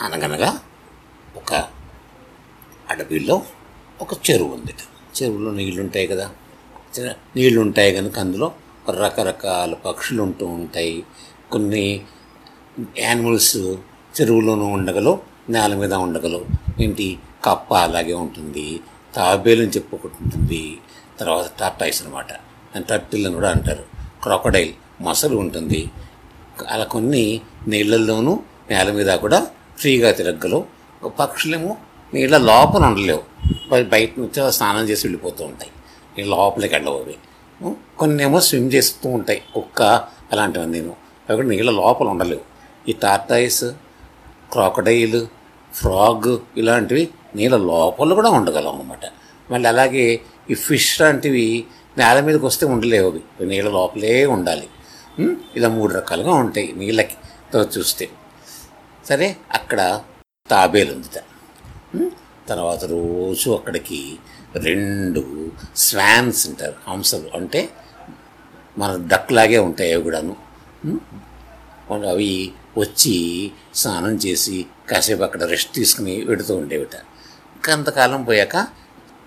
అనగనగా ఒక అడవిలో ఒక చెరువు ఉంది. చెరువులో నీళ్ళు ఉంటాయి కదా. నీళ్ళు ఉంటాయి కనుక అందులో రకరకాల పక్షులు ఉంటూ ఉంటాయి. కొన్ని యానిమల్స్ చెరువులోనూ ఉండగలవు నేల మీద ఉండగలవు. ఏంటి? కప్ప అలాగే ఉంటుంది. తాబేలు చెప్పి ఒకటి ఉంటుంది. తర్వాత టార్టాయిస్ అనమాట టర్టిల్ అని కూడా అంటారు. క్రొకడైల్ మొసలు ఉంటుంది. అలా కొన్ని నీళ్ళల్లోనూ నేల మీద కూడా ఫ్రీగా తిరగలవు పక్షులేమో నీళ్ళ లోపల ఉండలేవు. బయట నుంచి స్నానం చేసి వెళ్ళిపోతూ ఉంటాయి. నీళ్ళ లోపలికి వెళ్ళవు. అవి కొన్ని ఏమో స్విమ్ చేస్తూ ఉంటాయి. కుక్క అలాంటివి నేను. అవి కూడా నీళ్ళ లోపల ఉండలేవు. ఈ టార్టాయిస్ క్రాకడైల్ ఫ్రాగ్ ఇలాంటివి నీళ్ళ లోపల కూడా ఉండగలం అనమాట మళ్ళీ అలాగే ఈ ఫిష్ లాంటివి నేల మీదకి వస్తే ఉండలేవు అవి. నీళ్ళ లోపలే ఉండాలి. ఇలా మూడు రకాలుగా ఉంటాయి నీళ్ళకి చూస్తే సరే అక్కడ తాబేలు ఉందిట తర్వాత రోజు అక్కడికి రెండు స్వాన్స్ ఉంటారు హంసలు. అంటే మన డక్లాగే ఉంటాయి అవి కూడాను. అవి వచ్చి స్నానం చేసి కాసేపు అక్కడ రెస్ట్ తీసుకుని పెడుతూ ఉండేవిట. కొంతకాలం పోయాక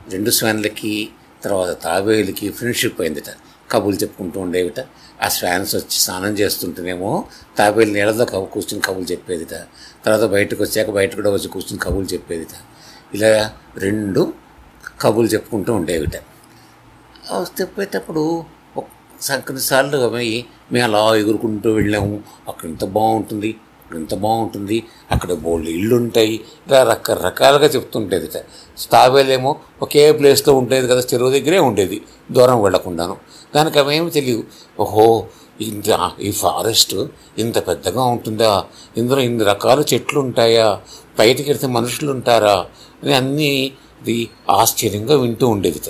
రెండు స్వాన్లకి తర్వాత తాబేలుకి ఫ్రెండ్షిప్ అయిందిట కబుర్లు చెప్పుకుంటూ ఉండేవిట. ఆ శ్వాన్స్ వచ్చి స్నానం చేస్తుంటేనేమో తాబేలు నీళ్ళతో కబు కూర్చుని కబుర్లు చెప్పేదిట. తర్వాత బయటకు వచ్చాక బయట కూడా వచ్చి కూర్చుని కబుర్లు చెప్పేదిట. ఇలా రెండు కబుర్లు చెప్పుకుంటూ ఉండేవిట. చెప్పేటప్పుడు సంక్రాంతి కొన్నిసార్లు అవి మేము అలా ఎగురుకుంటూ వెళ్ళాము. అక్కడ ఇంత బాగుంటుంది. అక్కడ ఇంత బాగుంటుంది. అక్కడ బోల్డ్ ఇళ్ళు ఉంటాయి ఇలా రకరకాలుగా చెప్తుంటేది. స్టాబేలేమో ఒకే ప్లేస్లో ఉండేది కదా చెరువు దగ్గరే ఉండేది. దూరం వెళ్ళకుండాను. దానికి అవేమి తెలియదు ఓహో ఇంత ఈ ఫారెస్ట్ ఇంత పెద్దగా ఉంటుందా? ఇందులో ఇన్ని రకాల చెట్లు ఉంటాయా బయటికి వెళ్తే మనుషులు ఉంటారా అని అన్నీ ఇది ఆశ్చర్యంగా వింటూ ఉండేది.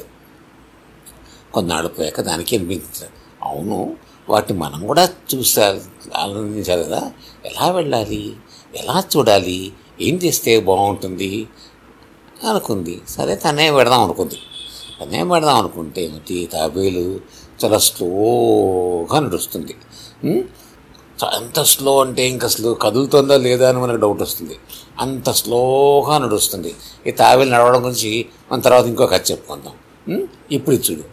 కొన్నాళ్ళు పోయాక దానికి అనిపించింది. అవును వాటిని మనం కూడా చూసారు ఆనందించాలి కదా. ఎలా వెళ్ళాలి? ఎలా చూడాలి? ఏం చేస్తే బాగుంటుంది? అనుకుంది. సరే తనే పెడదాం అనుకుంది. తనే పెడదాం అనుకుంటే ఏమిటి తాబేలు చాలా స్లోగా నడుస్తుంది. ఎంత స్లో అంటే ఇంకా అసలు కదులుతుందా లేదా అని మనకు డౌట్ వస్తుంది. అంత స్లోగా నడుస్తుంది. ఈ తాబేలు నడవడం గురించి మన తర్వాత ఇంకో కథ చెప్పుకుందాం. ఇప్పుడు చూడు.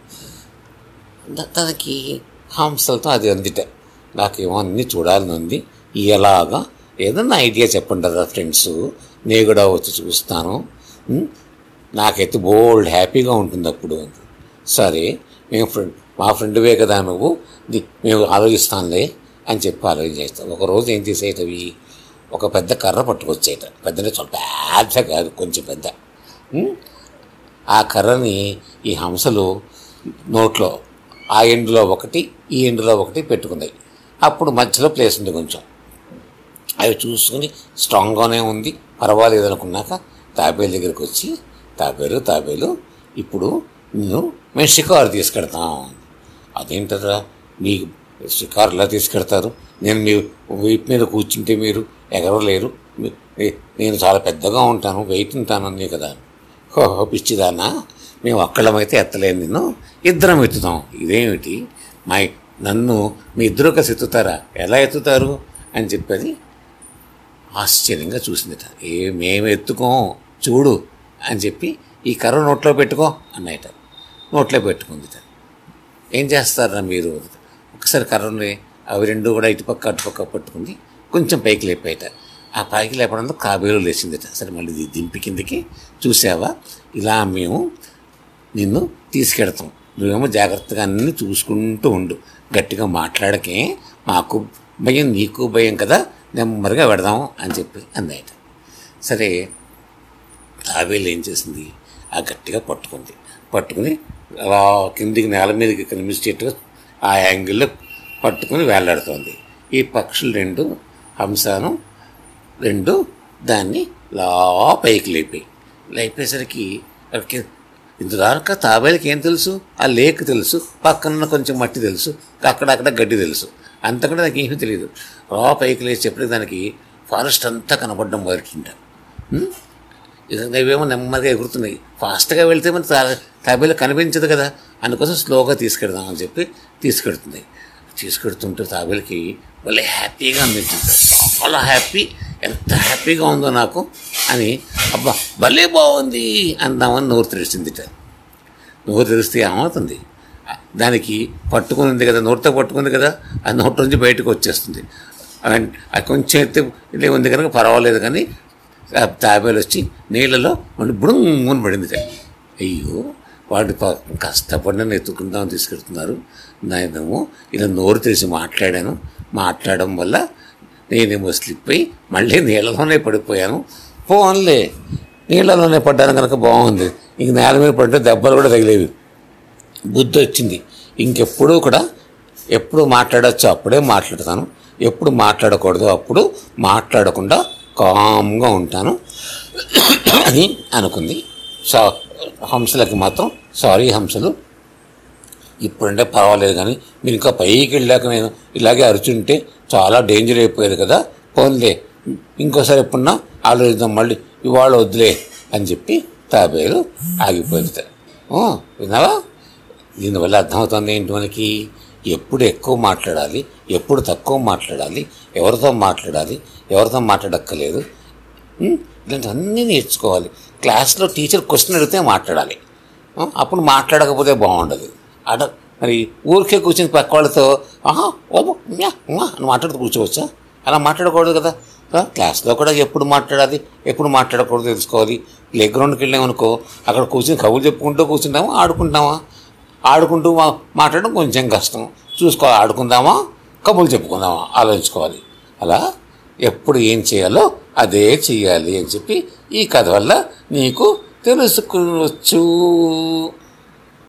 తనకి హంసలతో అది అందిట నాకేమో అన్నీ చూడాలని ఉంది. ఎలాగా? ఏదన్నా ఐడియా చెప్పండి కదా ఫ్రెండ్స్? నేను కూడా వచ్చి చూస్తాను. నాకైతే బోల్డ్ హ్యాపీగా ఉంటుంది అప్పుడు. అంది. సరే మేము ఫ్రెండ్ మా ఫ్రెండ్వే కదా నువ్వు? మేము ఆలోచిస్తానులే అని చెప్పి ఆలోచించేస్తాం ఒకరోజు ఏం చేసేటవి ఒక పెద్ద కర్ర పట్టుకొచ్చేట. పెద్దనే చాలా పెద్ద కాదు కొంచెం పెద్ద. ఆ కర్రని ఈ హంసలు నోట్లో ఆ ఎండ్లో ఒకటి ఈ ఎండ్లో ఒకటి పెట్టుకున్నాయి అప్పుడు మధ్యలో ప్లేస్ ఉంది కొంచెం. అవి చూసుకుని స్ట్రాంగ్గానే ఉంది. పర్వాలేదు అనుకున్నాక తాబేలు దగ్గరికి వచ్చి తాబేలు తాబేలు ఇప్పుడు నేను మేము షికారు తీసుకెడతాం. అదేంటరా మీ షికారు తీసుకెడతారు? నేను మీ వెయిట్ మీద కూర్చుంటే మీరు ఎగరలేరు నేను చాలా పెద్దగా ఉంటాను వెయిట్ ఉంటాను అన్నీ కదా. హో పిచ్చిదానా? మేము ఒక్కళ్ళమైతే ఎత్తలేను నిన్ను. ఇద్దరం ఎత్తుతాం. ఇదేమిటి? మా నన్ను మీ ఇద్దరు కలిసి ఎత్తుతారా? ఎలా ఎత్తుతారు? అని చెప్పేది ఆశ్చర్యంగా చూసిందట. ఏ మేము ఎత్తుకోం. చూడు అని చెప్పి ఈ కర్ర నోట్లో పెట్టుకో అన్నయట నోట్లో పెట్టుకుందిట. ఏం చేస్తారా మీరు? ఒకసారి కర్రని అవి రెండు కూడా ఇటుపక్క అటుపక్క పట్టుకుంది. కొంచెం పైకి లేపాయట. ఆ పైకి లేపడంతో కాబేలు లేచిందిట. సరే మళ్ళీ ఇది దింపి కిందకి చూసావా? ఇలా మేము నిన్ను తీసుకెడతాం. నువ్వేమో జాగ్రత్తగా అన్నీ చూసుకుంటూ ఉండు. గట్టిగా మాట్లాడకే మాకు భయం నీకు భయం కదా నెమ్మదిగా పెడదాం అని చెప్పి అందాయట సరే ఆవేలు ఏం చేసింది? ఆ గట్టిగా పట్టుకుంది. పట్టుకుని అలా కిందికి నేల మీదకి కనిపించేట్టుగా ఆ యాంగిల్లో పట్టుకుని వేలాడుతోంది. ఈ పక్షులు రెండు హంసను రెండు దాన్ని లా పైకి లేపాయి. లేపేసరికి ఇంతదాకా తాబేలకి ఏం తెలుసు? ఆ లేక్ తెలుసు. పక్కన కొంచెం మట్టి తెలుసు. అక్కడక్కడ గడ్డి తెలుసు. అంత కూడా నాకు ఏమీ తెలియదు రా పైకి లేచి చెప్పడానికి దానికి ఫారెస్ట్ అంతా కనపడడం మొదలుంటాం ఇవేమో నెమ్మదిగా ఎగురుతున్నాయి. ఫాస్ట్గా వెళ్తే మన తా తాబేలు కనిపించదు కదా. అందుకోసం స్లోగా తీసుకెడదాం అని చెప్పి తీసుకెడుతుంది. తీసుకెడుతుంటే తాబేలుకి భలే హ్యాపీగా అనిపించింది. చాలా హ్యాపీ. ఎంత హ్యాపీగా ఉందో నాకు అని అబ్బా భలే బాగుంది అందామని నోరు తెరిచిందిట నోరు తెరిస్తే ఏమవుతుంది? దానికి పట్టుకుంది కదా నోటితో పట్టుకుంది కదా ఆ నోటి నుంచి బయటకు వచ్చేస్తుంది. అన్- అది కొంచెం ఎత్తి ఇదే ఉంది కనుక పర్వాలేదు కానీ తాబేలు వచ్చి నీళ్ళలో మళ్ళీ బుడుంగుని పడింది అయ్యో వాడు పా- కష్టపడిన ఎత్తుకుందామని తీసుకెళ్తున్నారు. నేనేమో ఇలా నోరు తెరిచి మాట్లాడాను. మాట్లాడడం వల్ల నేనేమో స్లిప్ అయ్యి మళ్ళీ నీళ్ళలోనే పడిపోయాను. పోన్లే. నీళ్ళలోనే పడ్డాను కనుక బాగుంది. ఇంక నేల మీద పడితే దెబ్బలు కూడా తగిలేవి. బుద్ధి వచ్చింది. ఇంకెప్పుడూ కూడా ఎప్పుడు మాట్లాడచ్చు అప్పుడే మాట్లాడతాను. ఎప్పుడు మాట్లాడకూడదు అప్పుడు మాట్లాడకుండా కామ్గా ఉంటాను అని అనుకుంది. సా హంసలకి మాత్రం సారీ హంసలు. ఇప్పుడంటే పర్వాలేదు కానీ మీరు ఇంకా పైకి వెళ్ళాక నేను ఇలాగే అరుచుంటే చాలా డేంజర్ అయిపోయేది కదా. పోన్లే ఇంకోసారి ఎప్పుడన్నా ఆలోచిద్దాం మళ్ళీ ఇవాళ వద్దులే అని చెప్పి తాబేలు ఆగిపోతాడు విన్నావా? దీనివల్ల అర్థమవుతుంది ఏంటి మనకి? ఎప్పుడు ఎక్కువ మాట్లాడాలి ఎప్పుడు తక్కువ మాట్లాడాలి ఎవరితో మాట్లాడాలి ఎవరితో మాట్లాడక్కర్లేదు. ఉం? ఇలాంటివన్నీ నేర్చుకోవాలి. క్లాస్లో టీచర్ క్వశ్చన్ అడిగితే మాట్లాడాలి. అప్పుడు మాట్లాడకపోతే బాగుండదు. అడ మరి ఊరికే కూర్చుని పక్క వాళ్ళతో ఆహా ఓ మ్యా, అని మాట్లాడుతూ కూర్చోవచ్చా? అలా మాట్లాడకూడదు కదా? క్లాస్లో కూడా ఎప్పుడు మాట్లాడాలి ఎప్పుడు మాట్లాడకూడదు తెలుసుకోవాలి. ప్లే గ్రౌండ్కి వెళ్ళామనుకో అక్కడ కూర్చుని కబుర్లు చెప్పుకుంటూ కూర్చుంటామా ఆడుకుంటామా ఆడుకుంటూ మాట్లాడడం కొంచెం కష్టం. చూసుకోవాలి ఆడుకుందామా కబుర్లు చెప్పుకుందామా ఆలోచించుకోవాలి. అలా ఎప్పుడు ఏం చేయాలో అదే చేయాలి అని చెప్పి ఈ కథ వల్ల నీకు తెలుసుకోవచ్చు